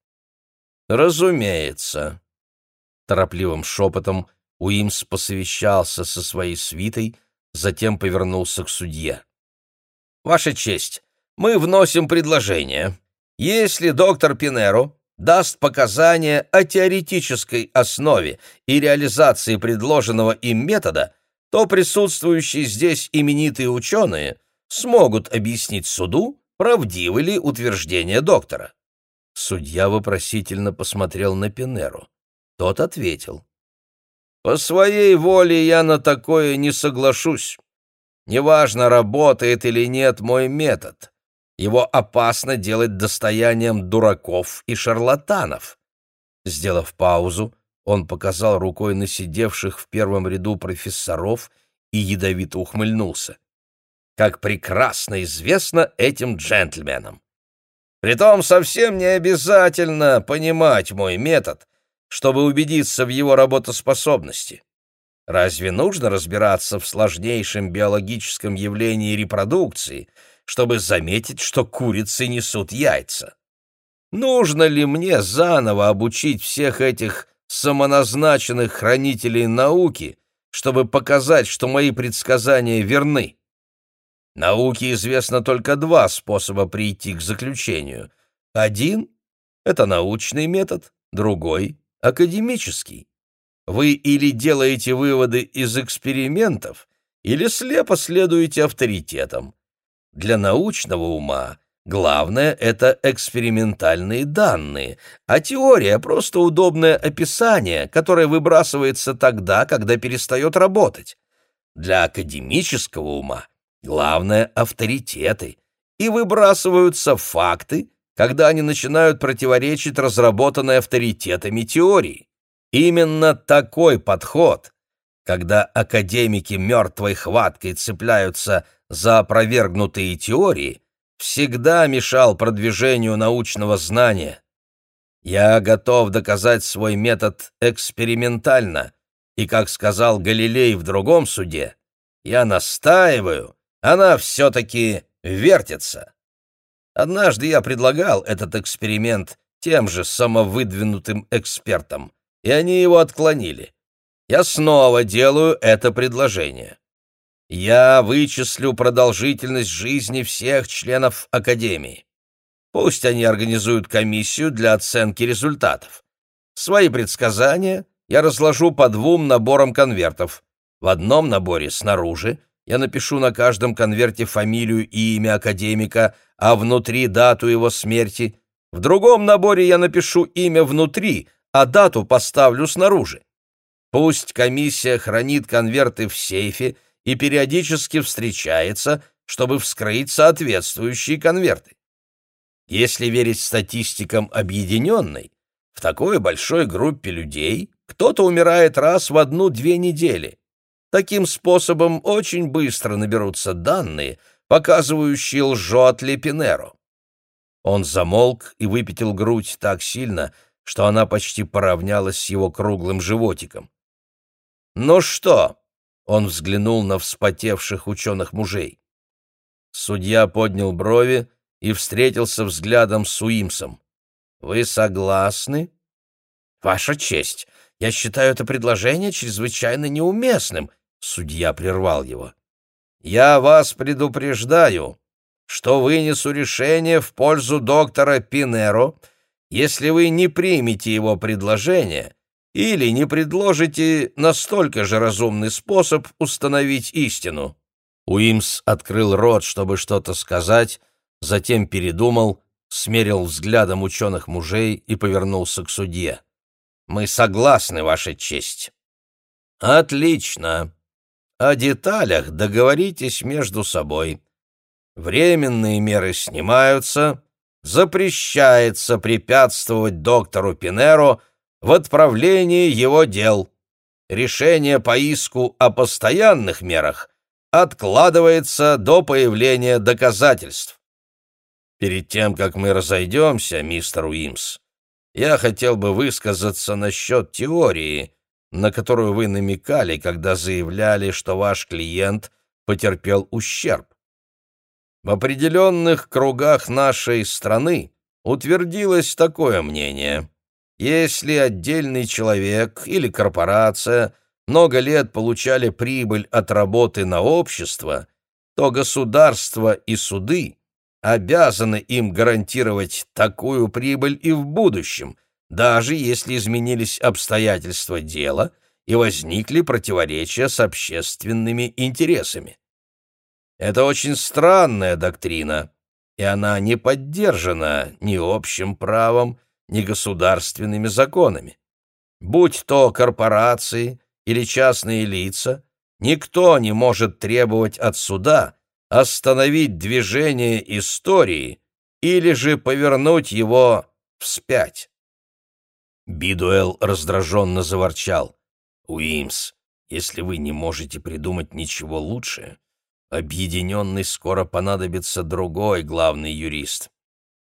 «Разумеется», — торопливым шепотом Уимс посовещался со своей свитой, затем повернулся к судье. «Ваша честь, мы вносим предложение. Если доктор Пинеро даст показания о теоретической основе и реализации предложенного им метода, то присутствующие здесь именитые ученые смогут объяснить суду, правдивы ли утверждения доктора». Судья вопросительно посмотрел на Пинеру. Тот ответил. По своей воле я на такое не соглашусь. Неважно, работает или нет мой метод. Его опасно делать достоянием дураков и шарлатанов. Сделав паузу, он показал рукой на сидевших в первом ряду профессоров и ядовито ухмыльнулся. Как прекрасно известно этим джентльменам. Притом совсем не обязательно понимать мой метод, чтобы убедиться в его работоспособности. Разве нужно разбираться в сложнейшем биологическом явлении репродукции, чтобы заметить, что курицы несут яйца? Нужно ли мне заново обучить всех этих самоназначенных хранителей науки, чтобы показать, что мои предсказания верны? Науке известно только два способа прийти к заключению. Один — это научный метод, другой академический. Вы или делаете выводы из экспериментов, или слепо следуете авторитетам. Для научного ума главное — это экспериментальные данные, а теория — просто удобное описание, которое выбрасывается тогда, когда перестает работать. Для академического ума главное — авторитеты, и выбрасываются факты, когда они начинают противоречить разработанной авторитетами теории. Именно такой подход, когда академики мертвой хваткой цепляются за опровергнутые теории, всегда мешал продвижению научного знания. Я готов доказать свой метод экспериментально, и, как сказал Галилей в другом суде, я настаиваю, она все-таки вертится. Однажды я предлагал этот эксперимент тем же самовыдвинутым экспертам, и они его отклонили. Я снова делаю это предложение. Я вычислю продолжительность жизни всех членов Академии. Пусть они организуют комиссию для оценки результатов. Свои предсказания я разложу по двум наборам конвертов. В одном наборе снаружи я напишу на каждом конверте фамилию и имя академика, а внутри дату его смерти. В другом наборе я напишу имя внутри, а дату поставлю снаружи. Пусть комиссия хранит конверты в сейфе и периодически встречается, чтобы вскрыть соответствующие конверты. Если верить статистикам объединенной, в такой большой группе людей кто-то умирает раз в одну-две недели. Таким способом очень быстро наберутся данные, показывающие лжет Пинеро. Он замолк и выпятил грудь так сильно, что она почти поравнялась с его круглым животиком. «Ну что?» — он взглянул на вспотевших ученых мужей. Судья поднял брови и встретился взглядом с Уимсом. «Вы согласны?» «Ваша честь, я считаю это предложение чрезвычайно неуместным», — судья прервал его. «Я вас предупреждаю, что вынесу решение в пользу доктора Пинеро, если вы не примете его предложение или не предложите настолько же разумный способ установить истину». Уимс открыл рот, чтобы что-то сказать, затем передумал, смерил взглядом ученых мужей и повернулся к судье. «Мы согласны, Ваша честь». «Отлично. О деталях договоритесь между собой. Временные меры снимаются, запрещается препятствовать доктору Пинеро в отправлении его дел. Решение по иску о постоянных мерах откладывается до появления доказательств. Перед тем, как мы разойдемся, мистер Уимс, я хотел бы высказаться насчет теории, на которую вы намекали, когда заявляли, что ваш клиент потерпел ущерб. В определенных кругах нашей страны утвердилось такое мнение. Если отдельный человек или корпорация много лет получали прибыль от работы на общество, то государство и суды обязаны им гарантировать такую прибыль и в будущем, даже если изменились обстоятельства дела и возникли противоречия с общественными интересами. Это очень странная доктрина, и она не поддержана ни общим правом, ни государственными законами. Будь то корпорации или частные лица, никто не может требовать от суда остановить движение истории или же повернуть его вспять. Бидуэлл раздраженно заворчал. «Уимс, если вы не можете придумать ничего лучше, объединенный скоро понадобится другой главный юрист.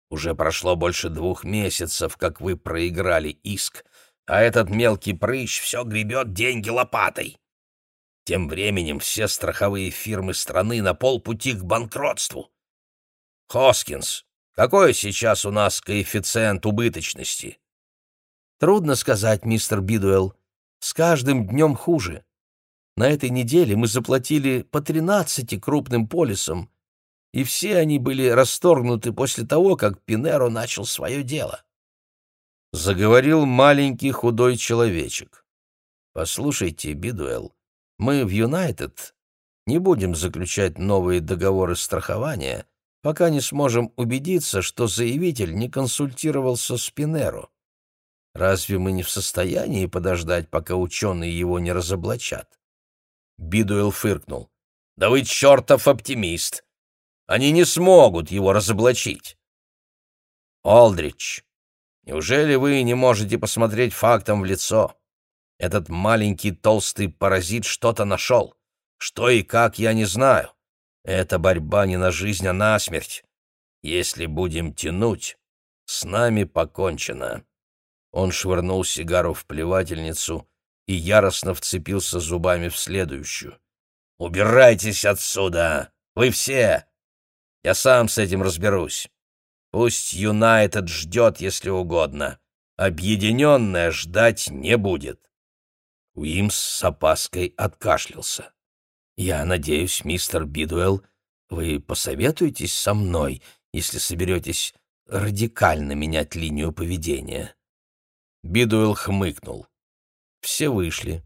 Уже прошло больше двух месяцев, как вы проиграли иск, а этот мелкий прыщ все гребет деньги лопатой. Тем временем все страховые фирмы страны на полпути к банкротству. Хоскинс, какой сейчас у нас коэффициент убыточности? Трудно сказать, мистер Бидуэлл. С каждым днем хуже. На этой неделе мы заплатили по тринадцати крупным полисам, и все они были расторгнуты после того, как Пинеро начал свое дело. Заговорил маленький худой человечек. «Послушайте, Бидуэлл, мы в Юнайтед не будем заключать новые договоры страхования, пока не сможем убедиться, что заявитель не консультировался с Пинеро. Разве мы не в состоянии подождать, пока ученые его не разоблачат?» Бидуэлл фыркнул. «Да вы чертов оптимист! Они не смогут его разоблачить!» «Олдрич, неужели вы не можете посмотреть фактам в лицо? Этот маленький толстый паразит что-то нашел. Что и как, я не знаю. Это борьба не на жизнь, а на смерть. Если будем тянуть, с нами покончено». Он швырнул сигару в плевательницу и яростно вцепился зубами в следующую. «Убирайтесь отсюда! Вы все! Я сам с этим разберусь. Пусть Юнайтед ждет, если угодно. Объединенная ждать не будет». Уимс с опаской откашлялся. «Я надеюсь, мистер Бидуэлл, вы посоветуетесь со мной, если соберетесь радикально менять линию поведения. Бидуэлл хмыкнул. Все вышли.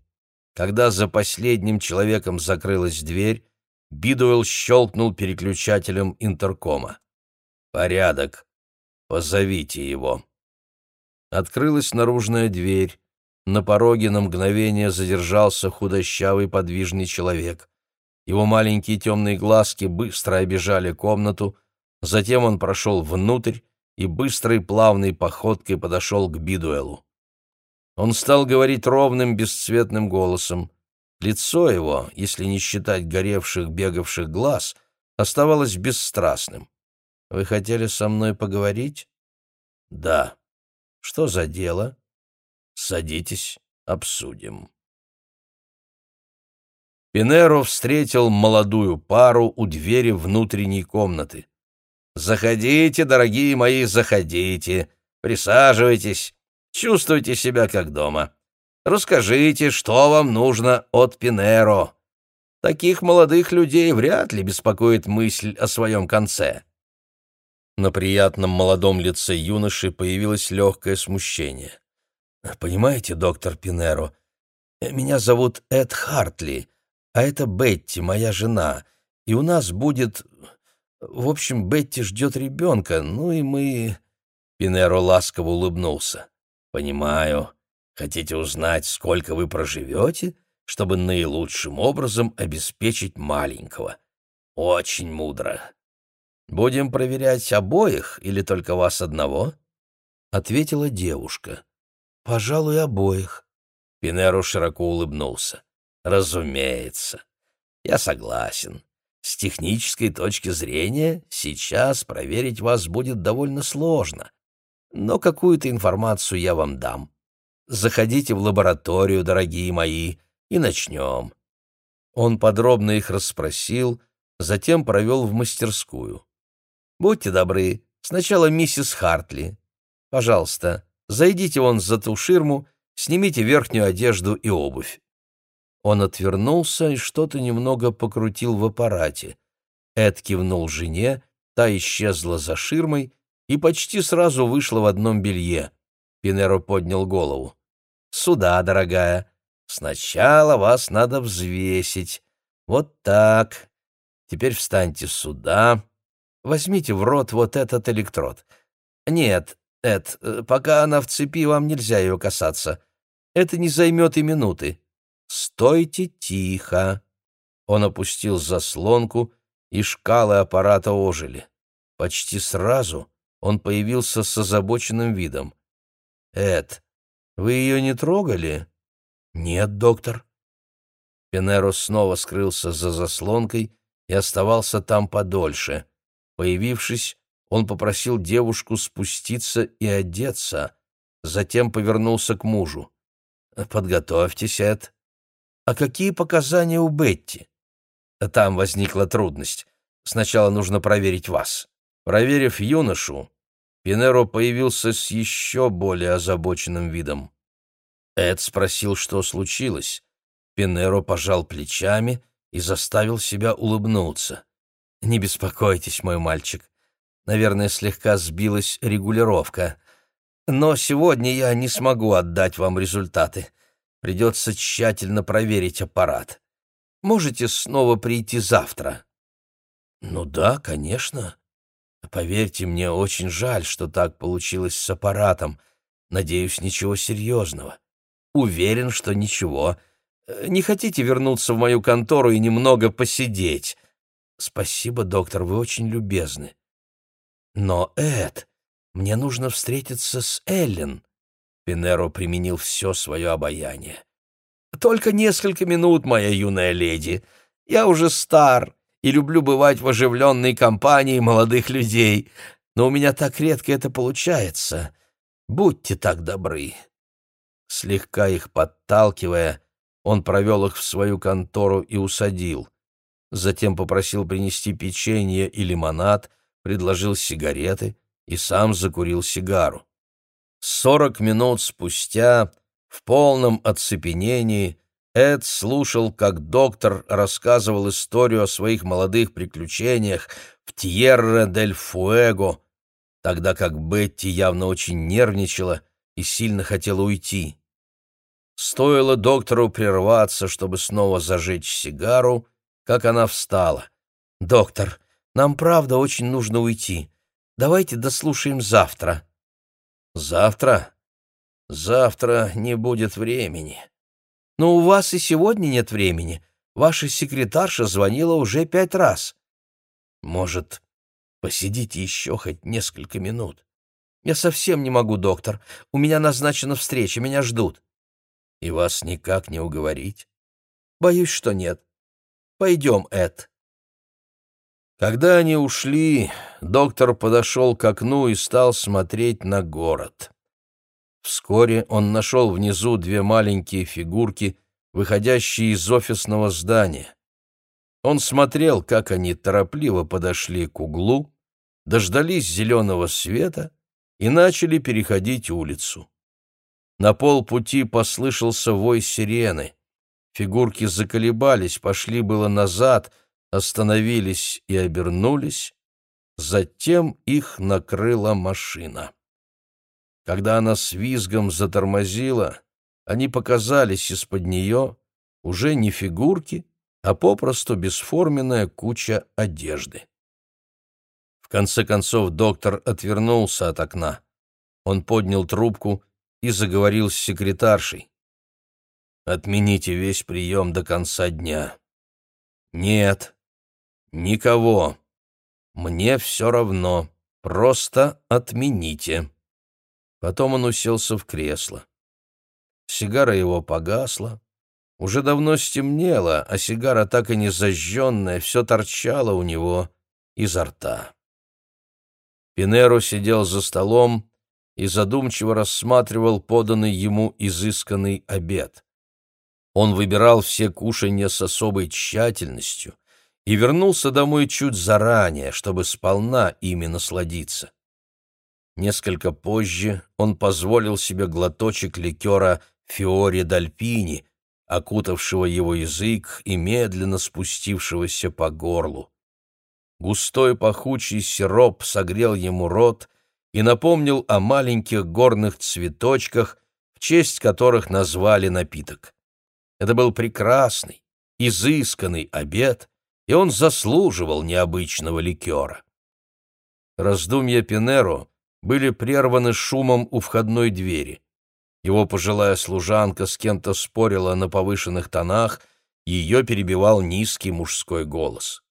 Когда за последним человеком закрылась дверь, Бидуэлл щелкнул переключателем интеркома. «Порядок. Позовите его». Открылась наружная дверь. На пороге на мгновение задержался худощавый подвижный человек. Его маленькие темные глазки быстро обежали комнату, затем он прошел внутрь и быстрой плавной походкой подошел к Бидуэлу. Он стал говорить ровным, бесцветным голосом. Лицо его, если не считать горевших, бегавших глаз, оставалось бесстрастным. «Вы хотели со мной поговорить?» «Да». «Что за дело?» «Садитесь, обсудим». Пинеро встретил молодую пару у двери внутренней комнаты. «Заходите, дорогие мои, заходите, присаживайтесь, чувствуйте себя как дома. Расскажите, что вам нужно от Пинеро. Таких молодых людей вряд ли беспокоит мысль о своем конце». На приятном молодом лице юноши появилось легкое смущение. «Понимаете, доктор Пинеро, меня зовут Эд Хартли, а это Бетти, моя жена, и у нас будет... В общем, Бетти ждет ребенка, ну и мы...» Пинеро ласково улыбнулся. «Понимаю. Хотите узнать, сколько вы проживете, чтобы наилучшим образом обеспечить маленького? Очень мудро. Будем проверять обоих или только вас одного?» Ответила девушка. «Пожалуй, обоих». Пинеро широко улыбнулся. Разумеется. Я согласен. С технической точки зрения сейчас проверить вас будет довольно сложно. Но какую-то информацию я вам дам. Заходите в лабораторию, дорогие мои, и начнем. Он подробно их расспросил, затем провел в мастерскую. Будьте добры, сначала миссис Хартли. Пожалуйста, зайдите вон за ту ширму, снимите верхнюю одежду и обувь. Он отвернулся и что-то немного покрутил в аппарате. Эд кивнул жене, та исчезла за ширмой и почти сразу вышла в одном белье. Пинеро поднял голову. «Сюда, дорогая. Сначала вас надо взвесить. Вот так. Теперь встаньте сюда. Возьмите в рот вот этот электрод. Нет, Эд, пока она в цепи, вам нельзя ее касаться. Это не займет и минуты. «Стойте тихо!» Он опустил заслонку, и шкалы аппарата ожили. Почти сразу он появился с озабоченным видом. «Эд, вы ее не трогали?» «Нет, доктор». Пенеро снова скрылся за заслонкой и оставался там подольше. Появившись, он попросил девушку спуститься и одеться, затем повернулся к мужу. «Подготовьтесь, Эд. «А какие показания у Бетти?» Там возникла трудность. Сначала нужно проверить вас. Проверив юношу, Пинеро появился с еще более озабоченным видом. Эд спросил, что случилось. Пинеро пожал плечами и заставил себя улыбнуться. «Не беспокойтесь, мой мальчик. Наверное, слегка сбилась регулировка. Но сегодня я не смогу отдать вам результаты. Придется тщательно проверить аппарат. Можете снова прийти завтра?» «Ну да, конечно. Поверьте, мне очень жаль, что так получилось с аппаратом. Надеюсь, ничего серьезного. Уверен, что ничего. Не хотите вернуться в мою контору и немного посидеть? Спасибо, доктор, вы очень любезны. Но, Эд, мне нужно встретиться с Эллен. Пинеро применил все свое обаяние. «Только несколько минут, моя юная леди. Я уже стар и люблю бывать в оживленной компании молодых людей, но у меня так редко это получается. Будьте так добры». Слегка их подталкивая, он провел их в свою контору и усадил. Затем попросил принести печенье и лимонад, предложил сигареты и сам закурил сигару. Сорок минут спустя, в полном оцепенении, Эд слушал, как доктор рассказывал историю о своих молодых приключениях в Тьерре-дель-Фуэго, тогда как Бетти явно очень нервничала и сильно хотела уйти. Стоило доктору прерваться, чтобы снова зажечь сигару, как она встала. «Доктор, нам правда очень нужно уйти. Давайте дослушаем завтра». «Завтра? Завтра не будет времени». «Но у вас и сегодня нет времени. Ваша секретарша звонила уже пять раз». «Может, посидите еще хоть несколько минут?» «Я совсем не могу, доктор. У меня назначена встреча, меня ждут». «И вас никак не уговорить?» «Боюсь, что нет. Пойдем, Эд». Когда они ушли, доктор подошел к окну и стал смотреть на город. Вскоре он нашел внизу две маленькие фигурки, выходящие из офисного здания. Он смотрел, как они торопливо подошли к углу, дождались зеленого света и начали переходить улицу. На полпути послышался вой сирены. Фигурки заколебались, пошли было назад, остановились и обернулись, затем их накрыла машина. Когда она с визгом затормозила, они показались из-под нее уже не фигурки, а попросту бесформенная куча одежды. В конце концов доктор отвернулся от окна. Он поднял трубку и заговорил с секретаршей. «Отмените весь прием до конца дня». «Нет, «Никого. Мне все равно. Просто отмените». Потом он уселся в кресло. Сигара его погасла. Уже давно стемнело, а сигара, так и не зажженная, все торчала у него изо рта. Пинеро сидел за столом и задумчиво рассматривал поданный ему изысканный обед. Он выбирал все кушанья с особой тщательностью, и вернулся домой чуть заранее, чтобы сполна ими насладиться. Несколько позже он позволил себе глоточек ликера Фиори Дальпини, окутавшего его язык и медленно спустившегося по горлу. Густой пахучий сироп согрел ему рот и напомнил о маленьких горных цветочках, в честь которых назвали напиток. Это был прекрасный, изысканный обед, и он заслуживал необычного ликера. Раздумья Пинеро были прерваны шумом у входной двери. Его пожилая служанка с кем-то спорила на повышенных тонах, ее перебивал низкий мужской голос.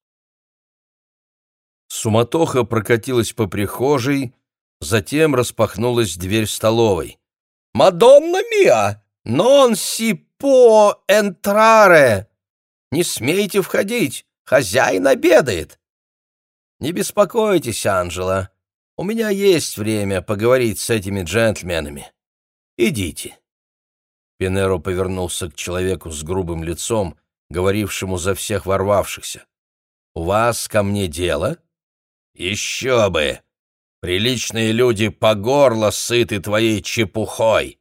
Суматоха прокатилась по прихожей, затем распахнулась дверь столовой. «Мадонна миа! Нон си по энтраре! Не смейте входить! Хозяин обедает. Не беспокойтесь, Анжела. У меня есть время поговорить с этими джентльменами. Идите. Пинеро повернулся к человеку с грубым лицом, говорившему за всех ворвавшихся. «У вас ко мне дело?» «Еще бы! Приличные люди по горло сыты твоей чепухой!»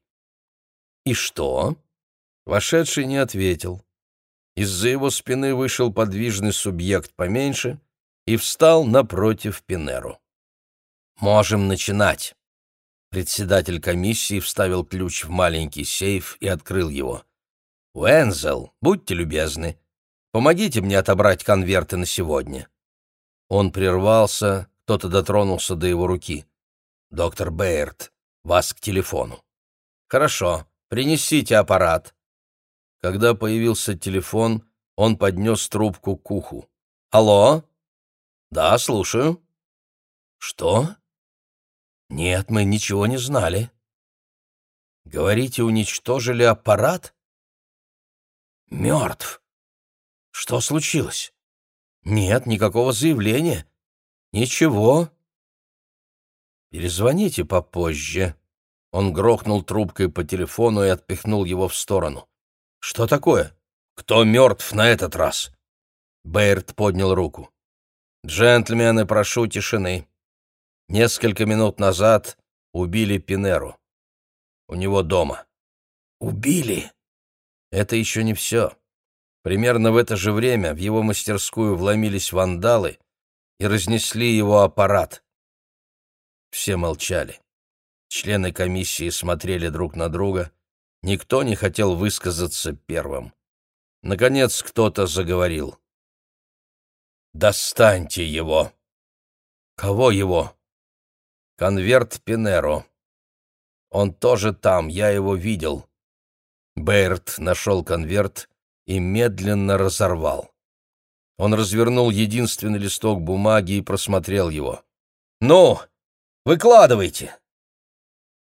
«И что?» Вошедший не ответил. Из-за его спины вышел подвижный субъект поменьше и встал напротив Пинеру. «Можем начинать». Председатель комиссии вставил ключ в маленький сейф и открыл его. «Уэнзел, будьте любезны, помогите мне отобрать конверты на сегодня». Он прервался, кто-то дотронулся до его руки. «Доктор Бэйрт, вас к телефону». «Хорошо, принесите аппарат». Когда появился телефон, он поднес трубку к уху. «Алло?» «Да, слушаю». «Что?» «Нет, мы ничего не знали». «Говорите, уничтожили аппарат?» «Мертв. Что случилось?» «Нет, никакого заявления. Ничего». «Перезвоните попозже». Он грохнул трубкой по телефону и отпихнул его в сторону. «Что такое? Кто мертв на этот раз?» Бэйрд поднял руку. «Джентльмены, прошу тишины. Несколько минут назад убили Пинеру. У него дома». «Убили?» «Это еще не все. Примерно в это же время в его мастерскую вломились вандалы и разнесли его аппарат. Все молчали. Члены комиссии смотрели друг на друга. Никто не хотел высказаться первым. Наконец кто-то заговорил. «Достаньте его!» «Кого его?» «Конверт Пинеро. Он тоже там, я его видел». Бэйрт нашел конверт и медленно разорвал. Он развернул единственный листок бумаги и просмотрел его. «Ну, выкладывайте!»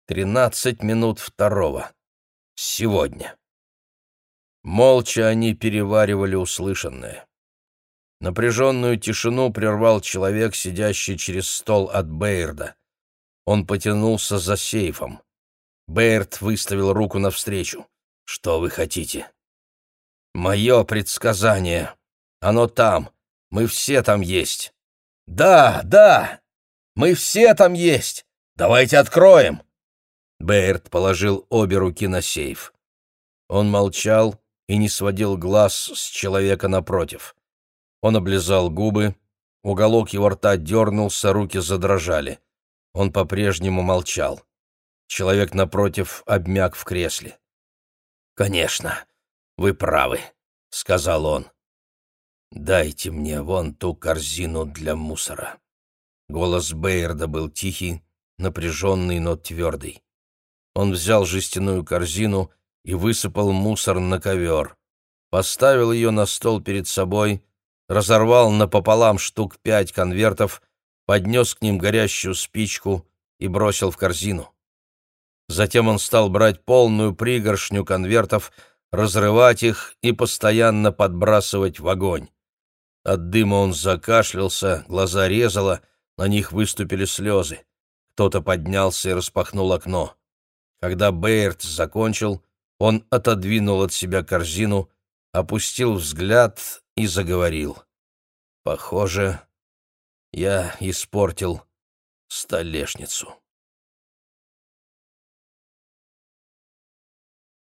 «Тринадцать минут второго. Сегодня». Молча они переваривали услышанное. Напряженную тишину прервал человек, сидящий через стол от Бейрда. Он потянулся за сейфом. Бейрд выставил руку навстречу. «Что вы хотите?» «Мое предсказание. Оно там. Мы все там есть». «Да, да! Мы все там есть! Давайте откроем!» Бейрд положил обе руки на сейф. Он молчал и не сводил глаз с человека напротив. Он облизал губы, уголок его рта дернулся, руки задрожали. Он по-прежнему молчал. Человек напротив обмяк в кресле. «Конечно, вы правы», — сказал он. «Дайте мне вон ту корзину для мусора». Голос Бейерда был тихий, напряженный, но твердый. Он взял жестяную корзину и высыпал мусор на ковер, поставил ее на стол перед собой разорвал напополам штук пять конвертов, поднес к ним горящую спичку и бросил в корзину. Затем он стал брать полную пригоршню конвертов, разрывать их и постоянно подбрасывать в огонь. От дыма он закашлялся, глаза резало, на них выступили слезы. Кто-то поднялся и распахнул окно. Когда Бейерт закончил, он отодвинул от себя корзину, опустил взгляд и заговорил. «Похоже, я испортил столешницу».